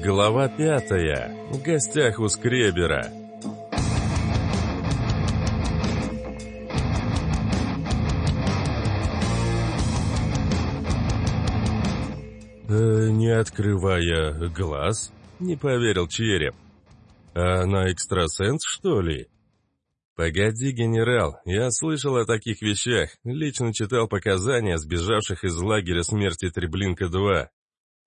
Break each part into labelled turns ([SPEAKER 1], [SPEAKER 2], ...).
[SPEAKER 1] Глава пятая. В гостях у Скребера. Э, не открывая глаз, не поверил череп. А она экстрасенс, что ли? Погоди, генерал, я слышал о таких вещах, лично читал показания сбежавших из лагеря смерти Треблинка-2.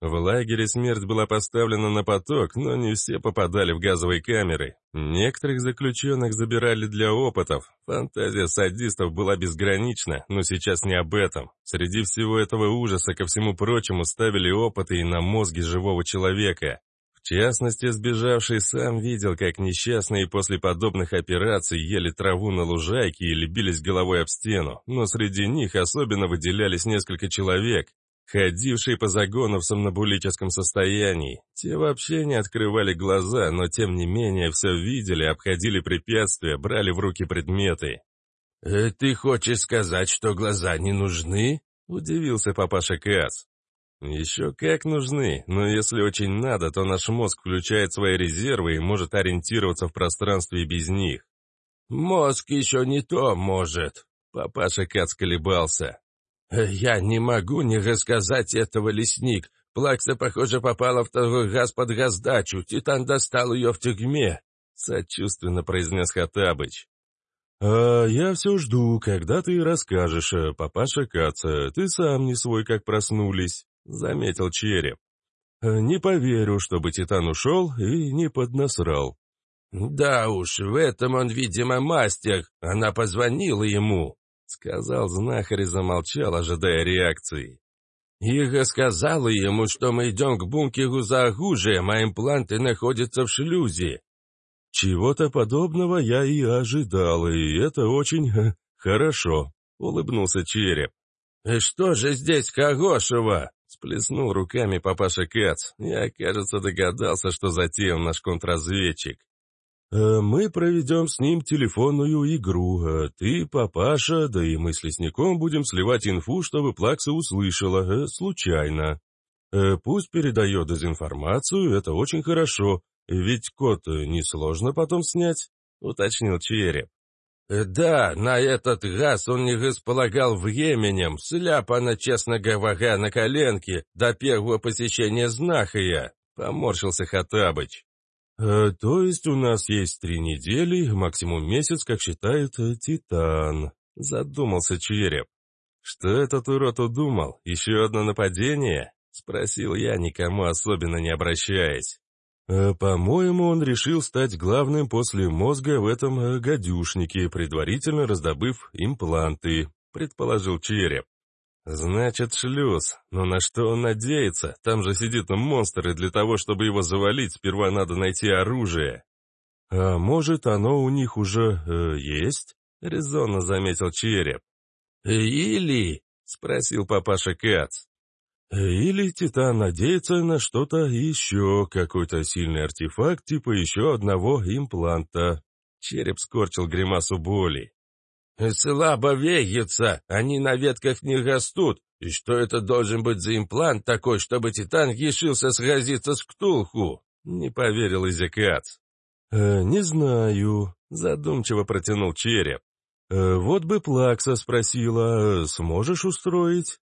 [SPEAKER 1] В лагере смерть была поставлена на поток, но не все попадали в газовые камеры. Некоторых заключенных забирали для опытов. Фантазия садистов была безгранична, но сейчас не об этом. Среди всего этого ужаса, ко всему прочему, ставили опыты и на мозги живого человека. В частности, сбежавший сам видел, как несчастные после подобных операций ели траву на лужайке или бились головой об стену, но среди них особенно выделялись несколько человек, ходившие по загону в сомнобулическом состоянии. Те вообще не открывали глаза, но тем не менее все видели, обходили препятствия, брали в руки предметы.
[SPEAKER 2] «Э, «Ты хочешь сказать, что глаза не нужны?» — удивился папаша Кац.
[SPEAKER 1] Еще как нужны, но если очень надо, то наш мозг включает свои резервы и может ориентироваться в пространстве без них.
[SPEAKER 2] Мозг еще не то может. Папаша Кац колебался. Я не могу не рассказать этого, лесник. Плакса, похоже, попала в второй газ под газдачу. Титан достал ее в тюрьме. Сочувственно произнес Хатабыч.
[SPEAKER 1] «А я все жду, когда ты расскажешь, э, папаша Каца. Ты сам не свой, как проснулись». — заметил череп. «Э, «Не поверю, чтобы Титан ушел и не поднасрал».
[SPEAKER 2] «Да уж, в этом он, видимо, мастер. Она позвонила ему», — сказал знахарь и замолчал, ожидая реакции. «Ига сказала ему, что мы идем к бункеру за оружием, а импланты находятся в шлюзе».
[SPEAKER 1] «Чего-то подобного я и ожидал, и это очень хорошо», — улыбнулся череп.
[SPEAKER 2] «И что же здесь хорошего?» Сплеснул руками папаша Кац. Я, кажется, догадался, что затеял наш контрразведчик.
[SPEAKER 1] «Э, «Мы проведем с ним телефонную игру. А ты, папаша, да и мы с лесником будем сливать инфу, чтобы Плакса услышала, э, случайно. Э, пусть передает дезинформацию, это очень хорошо, ведь код несложно потом снять», — уточнил Череп.
[SPEAKER 2] «Да, на этот раз он не располагал временем, сляпано, честно говоря, на коленке до первого посещения знахаря», — поморщился Хатабыч.
[SPEAKER 1] «Э, «То есть у нас есть три недели, максимум месяц, как считает э, Титан», — задумался Череп. «Что этот урод удумал? Еще одно нападение?» — спросил я, никому особенно не обращаясь. Э, «По-моему, он решил стать главным после мозга в этом гадюшнике, предварительно раздобыв импланты», — предположил череп. «Значит, шлюз. Но на что он надеется? Там же сидит монстр, и для того, чтобы его завалить, сперва надо найти оружие». «А может, оно у них уже э, есть?» — резонно заметил череп.
[SPEAKER 2] «Или?» — спросил папаша Кац.
[SPEAKER 1] Или Титан надеется на что-то еще, какой-то сильный артефакт, типа еще одного импланта. Череп скорчил гримасу боли.
[SPEAKER 2] «Слабо веется, они на ветках не растут. И что это должен быть за имплант такой, чтобы Титан решился сразиться с Ктулху?» Не поверил Изекац.
[SPEAKER 1] «Э, «Не знаю», — задумчиво протянул череп. «Э, «Вот бы Плакса спросила, сможешь устроить?»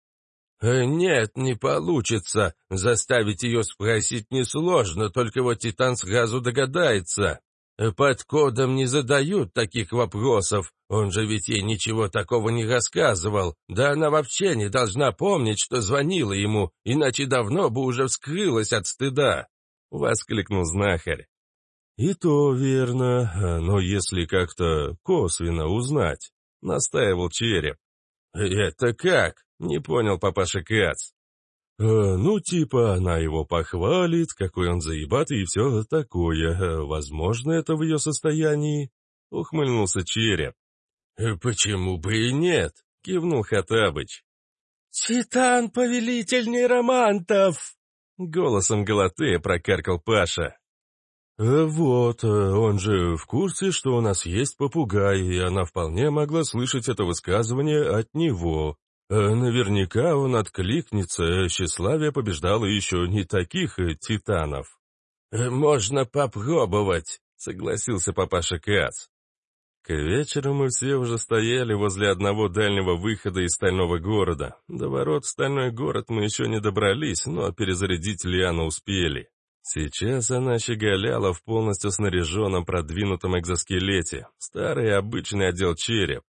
[SPEAKER 2] Э, «Нет, не получится. Заставить ее спросить несложно, только вот Титан сразу догадается. Э, под кодом не задают таких вопросов, он же ведь ей ничего такого не рассказывал. Да она вообще не должна помнить, что звонила ему, иначе давно бы уже вскрылась от стыда», — воскликнул знахарь.
[SPEAKER 1] «И то верно, но если как-то косвенно узнать», — настаивал череп.
[SPEAKER 2] «Это как?» Не понял папаша Кац.
[SPEAKER 1] «Э, «Ну, типа, она его похвалит, какой он заебатый и все такое. Э, возможно, это в ее состоянии?» — ухмыльнулся череп.
[SPEAKER 2] «Э, «Почему бы и нет?» — кивнул Хатабыч.
[SPEAKER 3] «Титан, повелитель нейромантов!»
[SPEAKER 1] — голосом Галатея прокаркал Паша. «Вот, он же в курсе, что у нас есть попугай, и она вполне могла слышать это высказывание от него», наверняка он откликнется, тщеславие побеждало еще не таких э, титанов.
[SPEAKER 2] можно попробовать», — согласился папаша Кац.
[SPEAKER 1] К вечеру мы все уже стояли возле одного дальнего выхода из стального города. До ворот в стальной город мы еще не добрались, но перезарядить Лиану успели. Сейчас она щеголяла в полностью снаряженном продвинутом экзоскелете. Старый обычный отдел череп.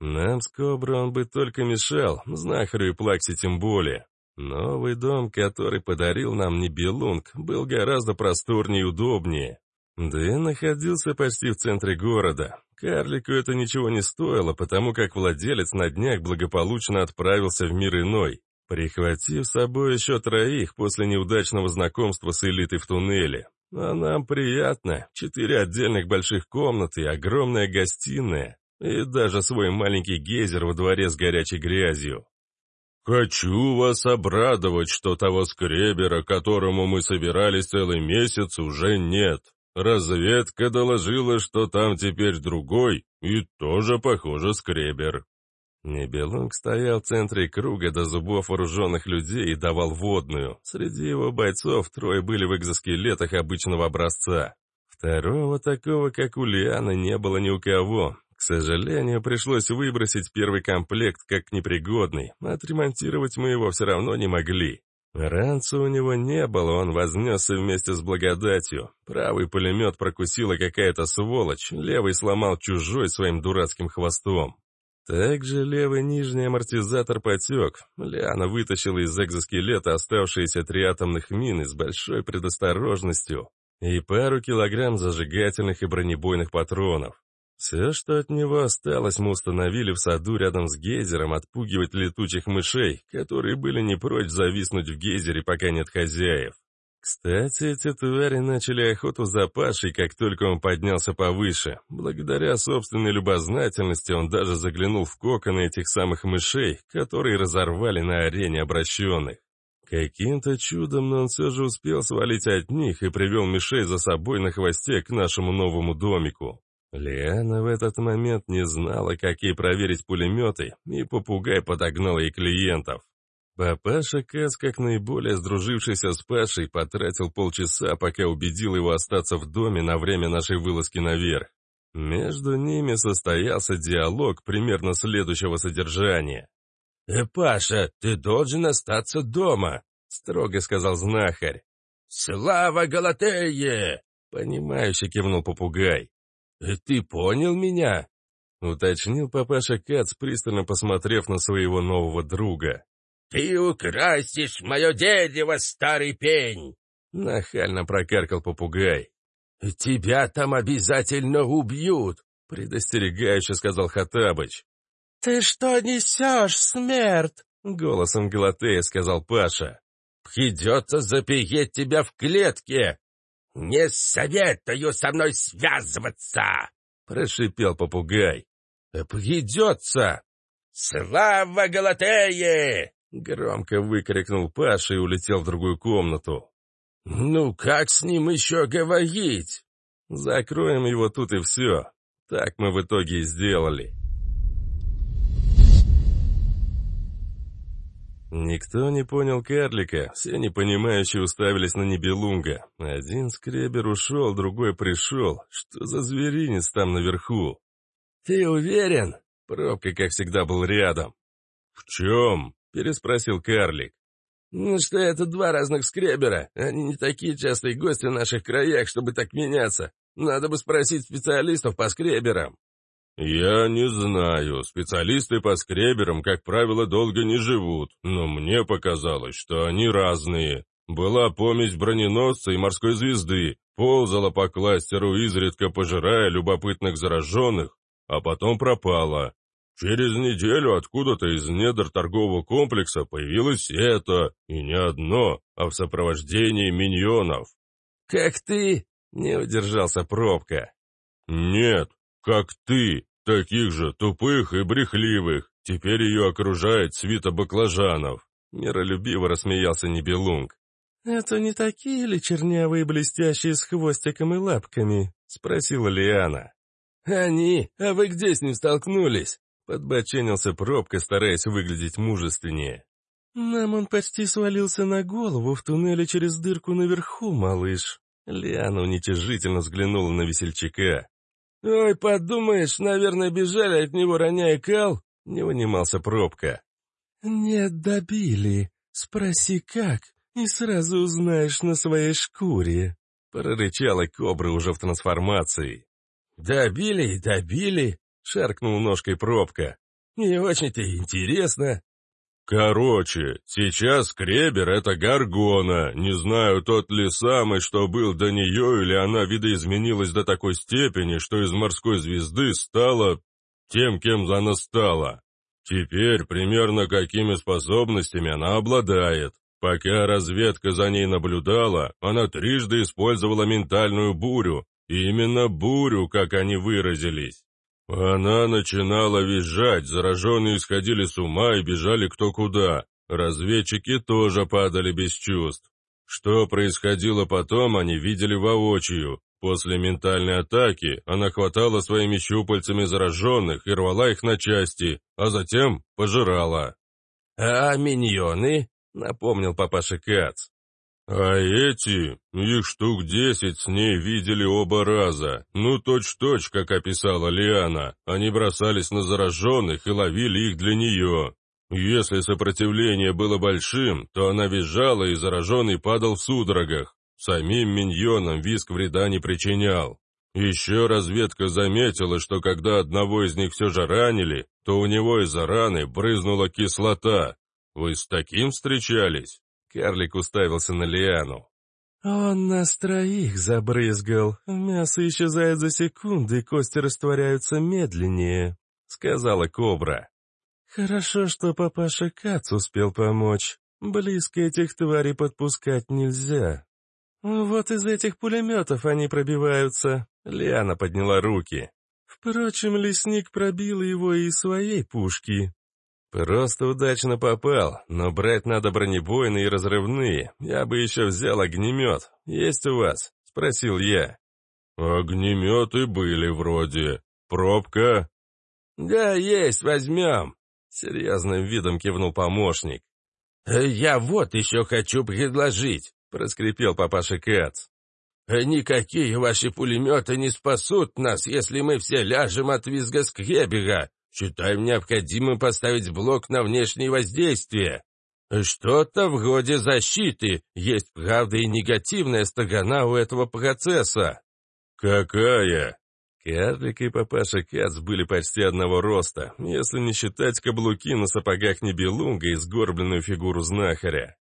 [SPEAKER 1] Нам с Кобра он бы только мешал, знахарю и Плаксе тем более. Новый дом, который подарил нам Нибелунг, был гораздо просторнее и удобнее. Да и находился почти в центре города. Карлику это ничего не стоило, потому как владелец на днях благополучно отправился в мир иной, прихватив с собой еще троих после неудачного знакомства с элитой в туннеле. А нам приятно. Четыре отдельных больших комнаты, огромная гостиная и даже свой маленький гейзер во дворе с горячей грязью. «Хочу вас обрадовать, что того скребера, которому мы собирались целый месяц, уже нет», Разведка доложила, что там теперь другой, и тоже, похоже, скребер. Небелунг стоял в центре круга до зубов вооруженных людей и давал водную. Среди его бойцов трое были в экзоскелетах обычного образца. Второго такого, как у Лианы, не было ни у кого. К сожалению, пришлось выбросить первый комплект как непригодный. Отремонтировать мы его все равно не могли. Ранца у него не было, он вознесся вместе с благодатью. Правый пулемет прокусила какая-то сволочь, левый сломал чужой своим дурацким хвостом. Также левый нижний амортизатор потек. Лиана вытащила из экзоскелета оставшиеся три атомных мины с большой предосторожностью и пару килограмм зажигательных и бронебойных патронов. Все, что от него осталось, мы установили в саду рядом с гейзером отпугивать летучих мышей, которые были не прочь зависнуть в гейзере, пока нет хозяев. Кстати, эти твари начали охоту за Пашей, как только он поднялся повыше. Благодаря собственной любознательности он даже заглянул в коконы этих самых мышей, которые разорвали на арене обращенных. Каким-то чудом, но он все же успел свалить от них и привел мышей за собой на хвосте к нашему новому домику. Лиана в этот момент не знала, как ей проверить пулеметы, и попугай подогнал ей клиентов. Папаша Кэс, как наиболее сдружившийся с Пашей, потратил полчаса, пока убедил его остаться в доме на время нашей вылазки наверх. Между ними состоялся диалог примерно следующего содержания.
[SPEAKER 2] «Э, «Паша, ты должен остаться дома», — строго сказал знахарь. «Слава Галатее!» — понимающе кивнул попугай. «Э, «Ты понял меня?» — уточнил папаша Кац, пристально посмотрев на своего нового друга. «Ты украсишь мое дерево, старый пень!» — нахально прокаркал попугай. «Тебя там обязательно убьют!» — предостерегающе сказал Хатабыч.
[SPEAKER 3] «Ты что несешь, смерть?»
[SPEAKER 1] — голосом Галатея сказал Паша.
[SPEAKER 2] «Придется запереть тебя в клетке!» «Не советую со мной связываться!» — прошипел попугай. «Придется!» «Слава Галатее!» — громко выкрикнул Паша и улетел в другую комнату. «Ну, как с ним еще говорить?»
[SPEAKER 1] «Закроем его тут и все. Так мы в итоге и сделали». Никто не понял карлика, все непонимающие уставились на Небелунга. Один скребер ушел, другой пришел. Что за зверинец там наверху?
[SPEAKER 2] «Ты уверен?» Пробка, как всегда, был рядом.
[SPEAKER 1] «В чем?» — переспросил карлик.
[SPEAKER 2] «Ну что это два разных скребера. Они не такие частые гости в наших краях, чтобы так меняться. Надо бы спросить специалистов по скреберам».
[SPEAKER 1] «Я не знаю. Специалисты по скреберам, как правило, долго не живут, но мне показалось, что они разные. Была помесь броненосца и морской звезды, ползала по кластеру, изредка пожирая любопытных зараженных, а потом пропала. Через неделю откуда-то из недр торгового комплекса появилось это, и не одно, а в сопровождении миньонов».
[SPEAKER 2] «Как ты?» — не удержался пробка.
[SPEAKER 1] «Нет, как ты, таких же тупых и брехливых. Теперь ее окружает свита баклажанов. Миролюбиво рассмеялся Нибелунг.
[SPEAKER 3] «Это не такие ли чернявые блестящие с хвостиком и лапками?» — спросила Лиана.
[SPEAKER 2] «Они? А вы где с ним столкнулись?»
[SPEAKER 1] — подбоченился пробка, стараясь выглядеть мужественнее.
[SPEAKER 3] «Нам он почти свалился на голову в туннеле через дырку наверху, малыш», Лиана уничижительно взглянула на весельчака.
[SPEAKER 2] «Ой, подумаешь, наверное, бежали от него, роняя кал?» — не унимался пробка.
[SPEAKER 3] «Нет, добили. Спроси, как, и сразу узнаешь на своей шкуре», — прорычала кобра уже в трансформации.
[SPEAKER 2] «Добили, добили», — шаркнул ножкой пробка. «Не очень-то интересно».
[SPEAKER 1] «Короче, сейчас Кребер — это Гаргона. Не знаю, тот ли самый, что был до нее, или она видоизменилась до такой степени, что из морской звезды стала тем, кем она стала. Теперь примерно какими способностями она обладает. Пока разведка за ней наблюдала, она трижды использовала ментальную бурю. Именно бурю, как они выразились. Она начинала визжать, зараженные сходили с ума и бежали кто куда. Разведчики тоже падали без чувств. Что происходило потом, они видели воочию. После ментальной атаки она хватала своими щупальцами зараженных и рвала их на части, а затем пожирала.
[SPEAKER 2] «А миньоны?» — напомнил папаша Кац.
[SPEAKER 1] А эти, их штук десять с ней видели оба раза. Ну, точь-точь, как описала Лиана. Они бросались на зараженных и ловили их для нее. Если сопротивление было большим, то она визжала, и зараженный падал в судорогах. Самим миньонам виск вреда не причинял. Еще разведка заметила, что когда одного из них все же ранили, то у него из-за раны брызнула кислота. Вы с таким встречались?
[SPEAKER 3] Карлик уставился на Лиану. «Он нас троих забрызгал. Мясо исчезает за секунды, кости растворяются медленнее», — сказала Кобра. «Хорошо, что папаша Кац успел помочь. Близко этих тварей подпускать нельзя». «Вот из этих пулеметов они пробиваются», — Лиана подняла руки. «Впрочем, лесник пробил его и своей пушки.
[SPEAKER 2] «Просто удачно попал, но брать надо бронебойные и разрывные. Я бы еще взял огнемет. Есть у вас?» — спросил я.
[SPEAKER 1] «Огнеметы были вроде. Пробка?»
[SPEAKER 2] «Да, есть, возьмем», — серьезным видом кивнул помощник. «Я вот еще хочу предложить», — проскрипел папаша Кац. «Никакие ваши пулеметы не спасут нас, если мы все ляжем от визга скребега. Считаем необходимым поставить блок на внешнее воздействие. Что-то вроде защиты, есть, правда, и негативная сторона у этого процесса.
[SPEAKER 1] Какая?
[SPEAKER 3] Карлик и папаша Кац были почти одного роста, если не считать каблуки на сапогах Небелунга и сгорбленную фигуру знахаря.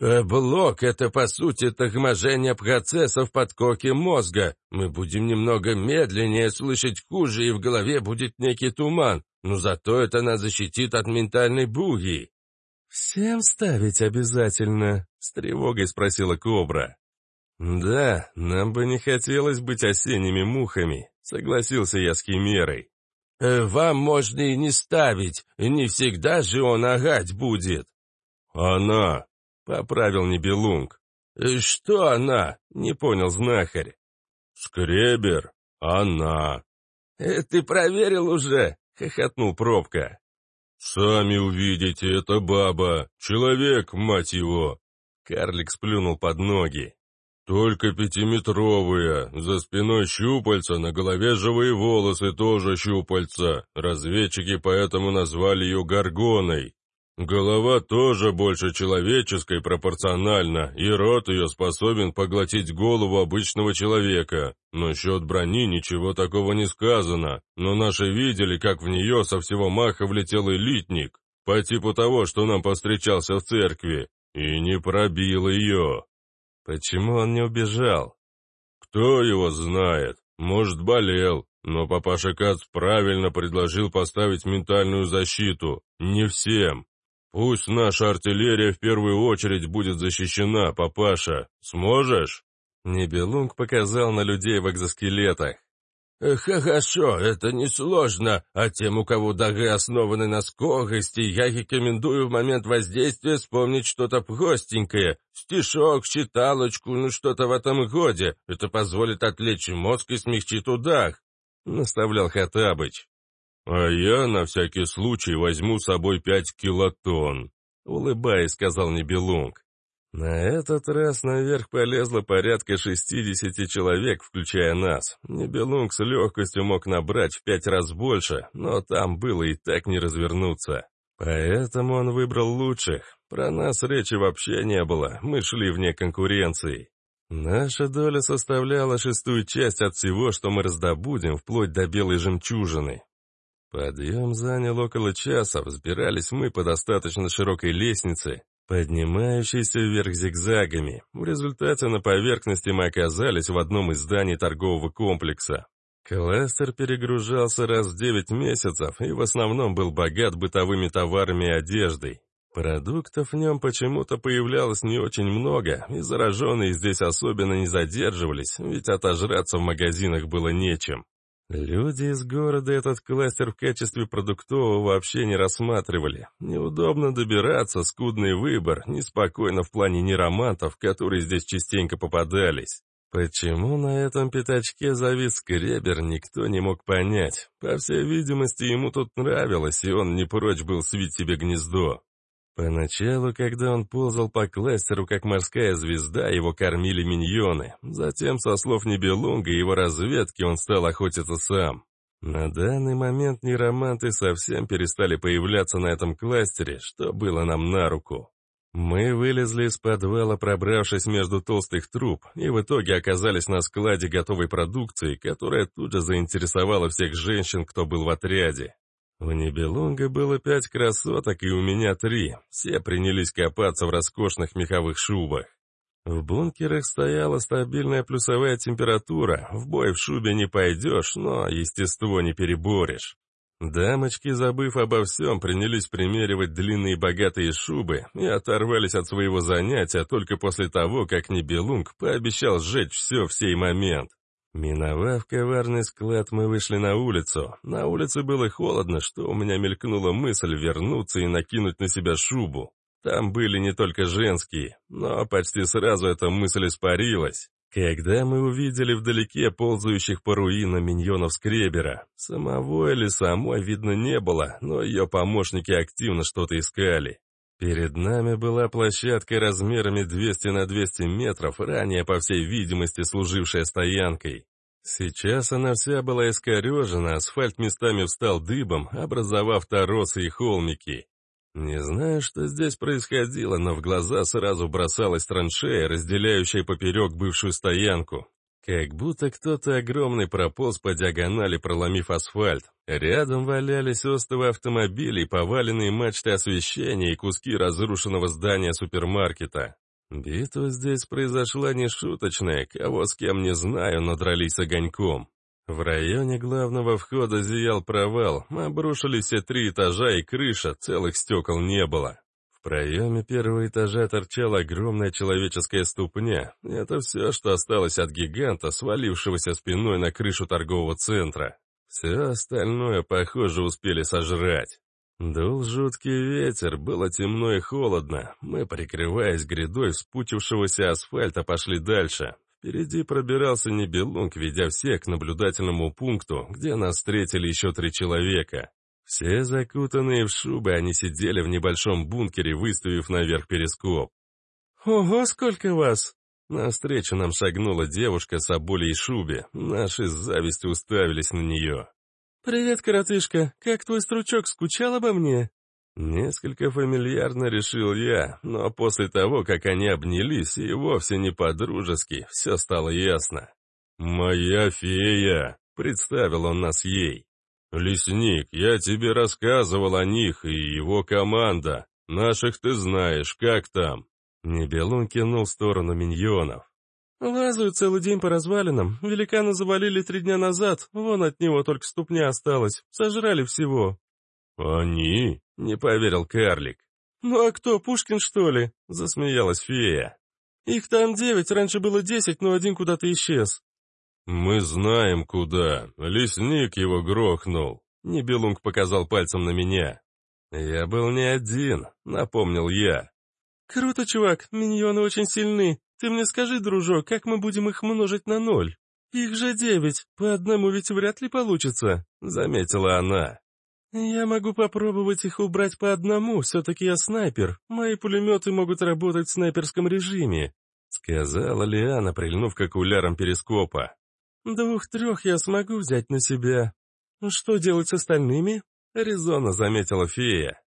[SPEAKER 2] Э, блок — это, по сути, торможение процессов в подкоке мозга. Мы будем немного медленнее, слышать хуже, и в голове будет некий туман, но зато это нас защитит от ментальной буги.
[SPEAKER 3] «Всем ставить обязательно?» — с тревогой спросила Кобра. «Да, нам бы не хотелось быть осенними мухами», — согласился я с Химерой.
[SPEAKER 2] Э, «Вам можно и не ставить, не всегда же он агать будет».
[SPEAKER 1] «Она»,
[SPEAKER 3] Поправил Небелунг.
[SPEAKER 2] «Э, «Что она?» — не понял знахарь.
[SPEAKER 1] «Скребер, она».
[SPEAKER 2] «Э, «Ты проверил уже?» — хохотнул пробка.
[SPEAKER 1] «Сами увидите, это баба, человек, мать его!»
[SPEAKER 3] Карлик сплюнул под ноги.
[SPEAKER 1] «Только пятиметровые, за спиной щупальца, на голове живые волосы тоже щупальца. Разведчики поэтому назвали ее Гаргоной. Голова тоже больше человеческой пропорционально, и рот ее способен поглотить голову обычного человека. Насчет брони ничего такого не сказано, но наши видели, как в нее со всего маха влетел элитник, по типу того, что нам повстречался в церкви, и не пробил ее.
[SPEAKER 3] Почему он не убежал?
[SPEAKER 1] Кто его знает, может болел, но папаша Кац правильно предложил поставить ментальную защиту, не всем. «Пусть наша артиллерия в первую очередь будет защищена, папаша. Сможешь?»
[SPEAKER 3] Небелунг показал на людей в экзоскелетах.
[SPEAKER 2] «Хорошо, это несложно, а тем, у кого дары основаны на скорости, я рекомендую в момент воздействия вспомнить что-то простенькое, стишок, считалочку, ну что-то в этом роде. Это позволит отвлечь мозг и смягчит удар», — наставлял Хатабыч.
[SPEAKER 1] «А я на всякий случай возьму с собой пять килотонн», —
[SPEAKER 3] улыбаясь, сказал Небелунг.
[SPEAKER 1] На этот раз наверх полезло порядка 60 человек, включая нас. Небелунг с легкостью мог набрать в пять раз больше, но там было и так не развернуться. Поэтому он выбрал лучших. Про нас речи вообще не было, мы шли вне конкуренции. Наша доля составляла шестую часть от всего, что мы раздобудем, вплоть до белой жемчужины. Подъем занял около часа, взбирались мы по достаточно широкой лестнице, поднимающейся вверх зигзагами. В результате на поверхности мы оказались в одном из зданий торгового комплекса. Кластер перегружался раз в девять месяцев и в основном был богат бытовыми товарами и одеждой. Продуктов в нем почему-то появлялось не очень много, и зараженные здесь особенно не задерживались, ведь отожраться в магазинах было нечем. Люди из города этот кластер в качестве продуктового вообще не рассматривали. Неудобно добираться, скудный выбор, неспокойно в плане неромантов, которые здесь частенько попадались. Почему на этом пятачке завис скребер, никто не мог понять. По всей видимости, ему тут нравилось, и он не прочь был свить себе гнездо. Поначалу, когда он ползал по кластеру, как морская звезда, его кормили миньоны. Затем, со слов Небелунга и его разведки, он стал охотиться сам. На данный момент нероманты совсем перестали появляться на этом кластере, что было нам на руку. Мы вылезли из подвала, пробравшись между толстых труб, и в итоге оказались на складе готовой продукции, которая тут же заинтересовала всех женщин, кто был в отряде. У Небелунга было пять красоток, и у меня три. Все принялись копаться в роскошных меховых шубах. В бункерах стояла стабильная плюсовая температура, в бой в шубе не пойдешь, но естество не переборешь. Дамочки, забыв обо всем, принялись примеривать длинные богатые шубы и оторвались от своего занятия только после того, как Небелунг пообещал сжечь все в сей момент. Миновав коварный склад, мы вышли на улицу. На улице было холодно, что у меня мелькнула мысль вернуться и накинуть на себя шубу. Там были не только женские, но почти сразу эта мысль испарилась. Когда мы увидели вдалеке ползающих по руинам миньонов Скребера, самого или самой видно не было, но ее помощники активно что-то искали. Перед нами была площадка размерами 200 на 200 метров, ранее, по всей видимости, служившая стоянкой. Сейчас она вся была искорежена, асфальт местами встал дыбом, образовав торосы и холмики. Не знаю, что здесь происходило, но в глаза сразу бросалась траншея, разделяющая поперек бывшую стоянку. Как будто кто-то огромный прополз по диагонали, проломив асфальт. Рядом валялись остовы автомобилей, поваленные мачты освещения и куски разрушенного здания супермаркета. Битва здесь произошла нешуточная, кого с кем не знаю, но дрались огоньком. В районе главного входа зиял провал, обрушились все три этажа и крыша, целых стекол не было. В проеме первого этажа торчала огромная человеческая ступня. Это все, что осталось от гиганта, свалившегося спиной на крышу торгового центра. Все остальное, похоже, успели сожрать. Дул жуткий ветер, было темно и холодно. Мы, прикрываясь грядой вспучившегося асфальта, пошли дальше. Впереди пробирался Небелунг, ведя всех к наблюдательному пункту, где нас встретили еще три человека. Все закутанные в шубы, они сидели в небольшом бункере, выставив наверх перископ. «Ого, сколько вас!» Навстречу нам шагнула девушка с оболей шубе. Наши с завистью уставились на нее. «Привет, коротышка. Как твой стручок скучал обо мне?» Несколько фамильярно решил я, но после того, как они обнялись, и вовсе не по-дружески, все стало ясно. «Моя фея!» — представил он нас ей. «Лесник, я тебе рассказывал о них и его команда. Наших ты знаешь, как там?» Небелун кинул в сторону миньонов. «Лазают целый день по развалинам. Великана завалили три дня назад. Вон от него только ступня осталась. Сожрали всего». «Они?» — не поверил карлик. «Ну а кто, Пушкин, что ли?» — засмеялась фея. «Их там девять, раньше было десять, но один куда-то исчез». «Мы знаем, куда. Лесник его грохнул». Небелунг показал пальцем на меня. «Я был не один», — напомнил я. «Круто, чувак, миньоны очень сильны. Ты мне скажи, дружок, как мы будем их множить на ноль? Их же девять, по одному ведь вряд ли получится», — заметила она.
[SPEAKER 3] «Я могу попробовать их убрать по одному, все-таки я снайпер. Мои пулеметы могут работать в снайперском режиме», — сказала Лиана, прильнув к окулярам перископа. «Двух-трех я смогу взять на себя. Что делать с остальными?» — резонно заметила фея.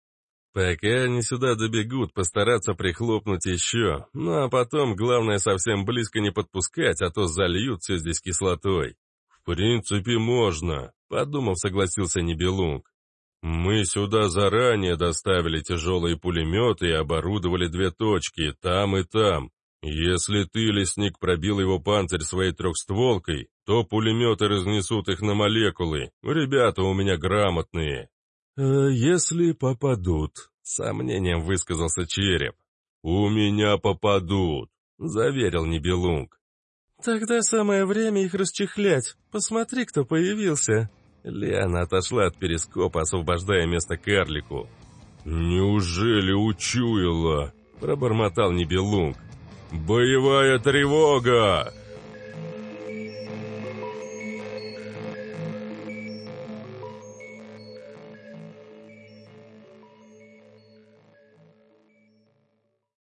[SPEAKER 1] «Пока они сюда добегут, постараться прихлопнуть еще, ну а потом, главное, совсем близко не подпускать, а то зальют все здесь кислотой». «В принципе, можно», — подумав, согласился Нибелунг. «Мы сюда заранее доставили тяжелые пулеметы и оборудовали две точки, там и там. Если ты, лесник, пробил его панцирь своей трехстволкой, то пулеметы разнесут их на молекулы. Ребята у меня грамотные».
[SPEAKER 3] «А если попадут?» — сомнением высказался череп.
[SPEAKER 1] «У меня попадут», — заверил Нибелунг.
[SPEAKER 3] «Тогда самое время их расчехлять. Посмотри, кто появился».
[SPEAKER 1] Лиана отошла от перископа, освобождая место карлику. «Неужели учуяла?» — пробормотал Нибелунг. «Боевая тревога!»